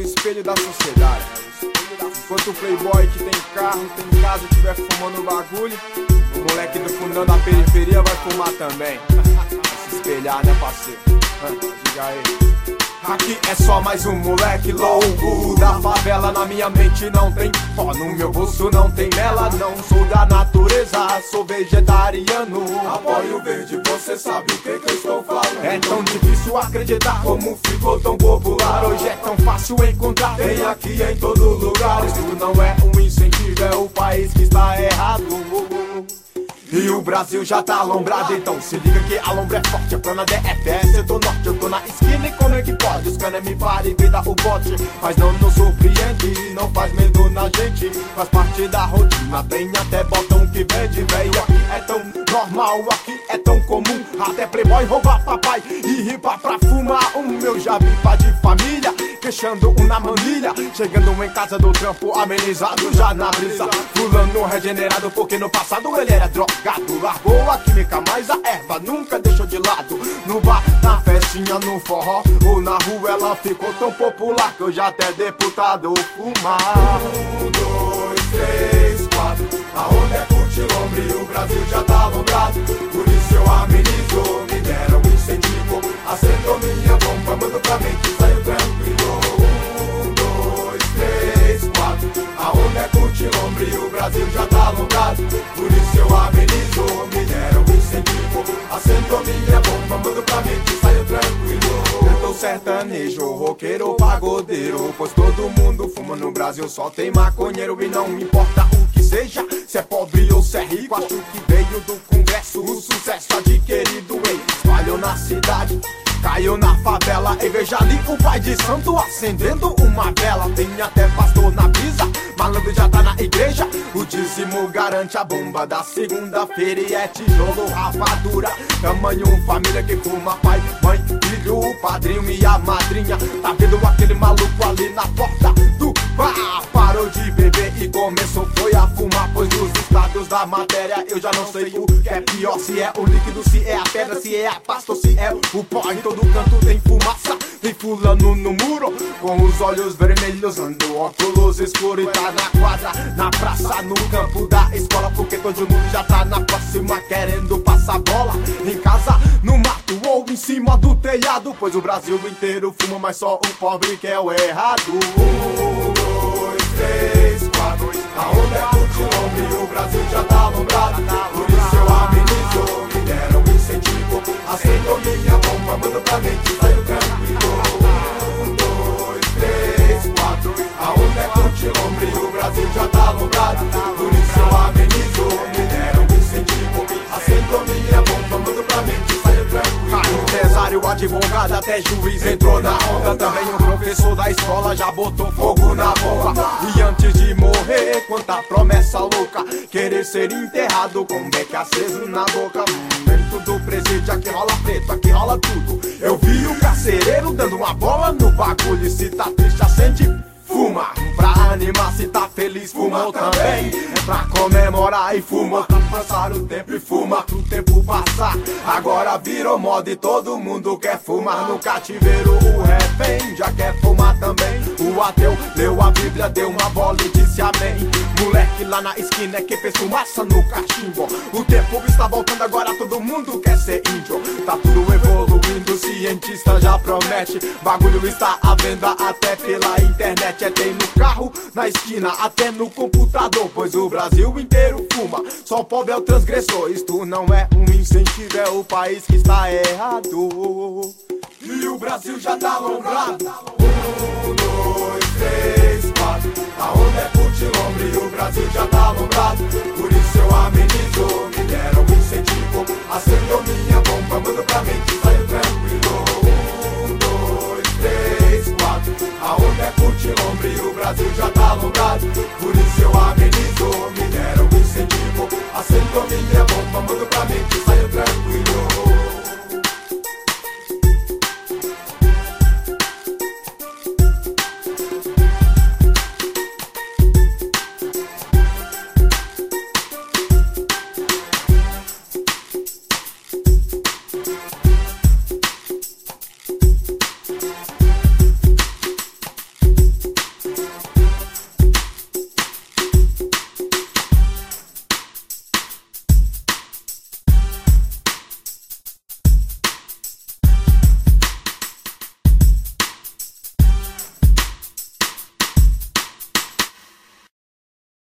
espelho da sociedade. Enquanto o playboy que tem carro, tem casa, estiver fumando bagulho, o moleque do fundão da periferia vai fumar também. Vai se espelhar, né, parceiro? Diga aí. Aqui é só mais um moleque louco da favela Na minha mente não tem pó, no meu bolso não tem mela Não sou da sou vegetariano Apoio verde, você sabe o que, que eu estou falando É tão difícil acreditar como ficou tão popular Hoje é tão fácil encontrar, tem aqui em todo lugar Isso não é um incentivo, é o país que está errado e o Brasil já tá alombrado, então se liga que a lombra é forte. A plana DFS, eu tô norte, eu tô na esquina e como é que pode? Os caras me parem e o bote. Mas não nos surpreende, gente. Faz parte da rotina, tem até botão que vende, velho. Aqui é tão normal, aqui é tão comum. Até playboy roubar papai e ripa pra fumar. O meu já vi de família queixando um na manilha. Chegando em casa do trampo, amenizado já na brisa. Fulano regenerado, porque no passado ele era drogado. Largou a química, mas a erva nunca deixou de lado. No bar, na festinha, no forró ou na rua, ela ficou tão popular que hoje até deputado fumar. Um, dois, três, quatro. Aonde é curtilombre, o Brasil já tá alombrado. Por isso eu amenizo, me deram incentivo. Acendeu minha bomba, mando pra mente, saiu tranquilo. Um, dois, três, quatro. Aonde é curtilombre, o Brasil já tá alombrado. Sertanejo, roqueiro, pagodeiro. Pois todo mundo fuma no Brasil, só tem maconheiro. E não importa o que seja, se é pobre ou se é rico Acho que veio do congresso. O sucesso adquirido Ei, espalhou na cidade Caiu na favela. E veja ali o pai de santo acendendo uma vela. Tem até pastor na brisa, malandro igreja. O dízimo garante a bomba da segunda-feira e é tijolo, rapadura. Tamanho família que fuma pai, mãe, filho, o padrinho e a madrinha. Tá vendo aquele maluco ali na porta da matéria eu já não sei o que é pior. Se é o líquido, se é a pedra, se é a pasta ou se é o pó. Em todo canto tem fumaça, tem fulano no muro Com os olhos vermelhos, ando óculos escuros E tá na quadra, na praça, no campo da escola Porque todo mundo já tá na próxima querendo passar bola Em casa, no mato ou em cima do telhado Pois o Brasil inteiro fuma, mas só o pobre que é o errado Um, dois, três, quatro Aonde é curtilombre, o Brasil já tá alombrado Por isso eu amenizo, me deram incentivo Empresário, advogado, até juiz entrou na onda. Também o professor da escola já botou fogo na bomba. E antes de morrer, quanta promessa louca. Querer ser enterrado com um beck aceso na boca. Hum, Dentro do presídio aqui rola preto, aqui rola tudo. Eu vi o carcereiro dando uma bola no bagulho. E se tá triste acende Fuma. Pra animar, se tá feliz, fumou também. É pra comemorar e fuma pra passar o tempo e fuma pro tempo passar. Agora virou moda e todo mundo quer fumar no cativeiro. O refém já quer fumar também. O ateu leu a Bíblia, deu uma bola e disse amém. Moleque lá na esquina é quem fez fumaça no cachimbo. O tempo está voltando, agora todo mundo quer ser índio. Tá tudo evoluindo, cientista já promete. Bagulho está à venda até pela internet. É tem no carro, na esquina, até no computador. Pois o Brasil inteiro fuma, só o pobre é o transgressor. Isto não é um incentivo, é o país que está errado. E o Brasil já tá alombrado Um, dois, três, quatro Aonde é curtilombre,